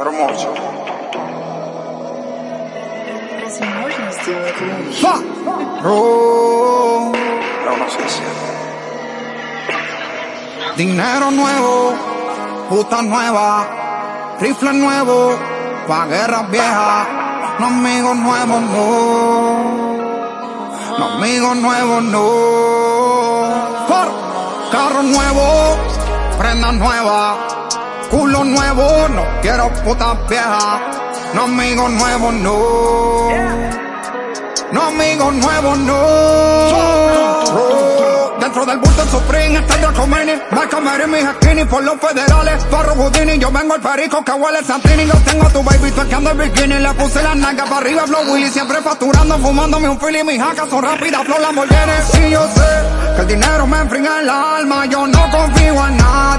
hermoso. La. Dinero nuevo, puta nueva, rifle nuevo, pa' guerras viejas, no amigos nuevos no, no amigos nuevos no, carro nuevo, prenda nueva culo nuevo, no quiero putas viejas, no amigos nuevos, no. No amigos nuevos, no. Dentro del bulto en Supreme está el Draco Mini Marco Mary, mis skinny por los federales. Farro Houdini, yo vengo el perico que huele el Santini Yo tengo a tu baby tuerqueando el bikini. Le puse la nalga para arriba, Flow Willy Siempre facturando, fumándome un fili. Mis jacas son rápidas, flow Lamborghini. Sí, yo sé que el dinero me enfría el alma. Yo no confío en nadie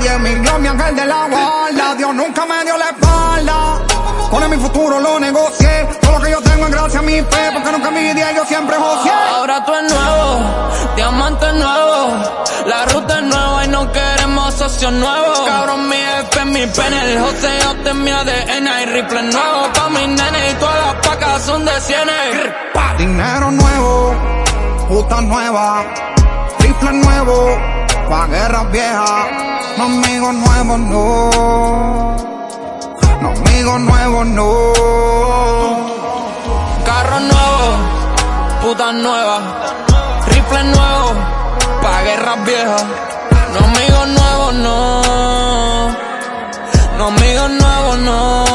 Dios, mi ángel de la guarda Dios nunca me dio la espalda Pone mi futuro, lo negocié Todo lo que yo tengo es gracias a mi fe Porque nunca mi día yo siempre joseé Ahora tú es nuevo, diamante nuevo. La ruta es nueva y no queremos socios nuevos. Cabrón, mi F, mi pene, el joseo de mi ADN. Hay rifle nuevo pa' mis nenes y todas las pacas son de cienes. Dinero nuevo, puta nueva, rifle nuevo, pa' guerras viejas, no amigos nuevos, no. No amigos nuevos, no. Carro nuevo, puta nueva, rifle nuevo, pa' guerras viejas. No amigos nuevos, no. No amigos nuevos, no.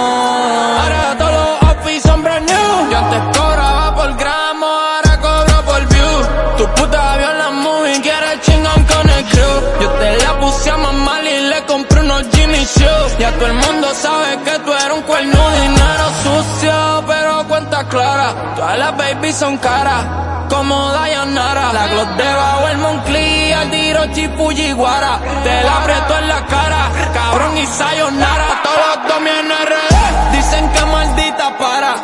Todo el mundo sabe que tú eres un cuerno. Dinero sucio, pero cuenta clara. Todas las babies son caras. Como Dayanara, la Glock debajo el Moncler, al tiro Chipuyiguara, te la aprieto en la cara, cabrón y sayonara, todos los domi en dicen que maldita para,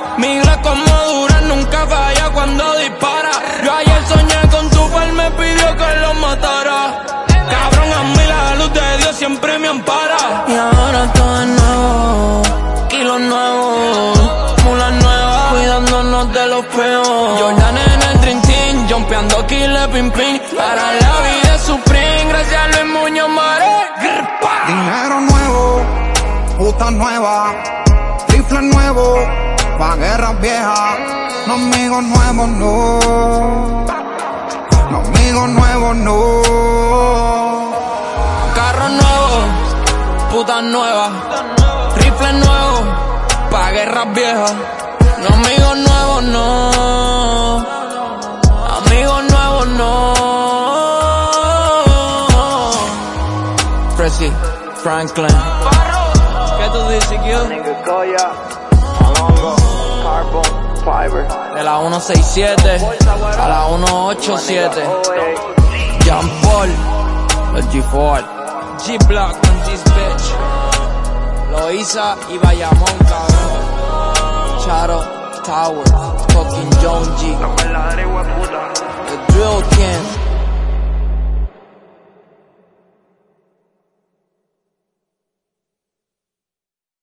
peos, Jordan en el Dream Team, jumpeando killer pim pim, para la vida Supreme, gracias a Luis Muñoz Maré. Dinero nuevo, puta nueva, rifle nuevo, pa' guerras viejas, no amigos nuevos, no. No amigos nuevos, no. Carro nuevo, puta nueva, rifle nuevo, pa' guerras viejas. No amigos nuevos, no. Franklin. ¿Qué tú dices, Q? De la 167 a la 187. John Paul, el G4. G-Block on this bitch. Loiza y Bayamón, cabrón. Charo Tower, fucking John G. The Drill King.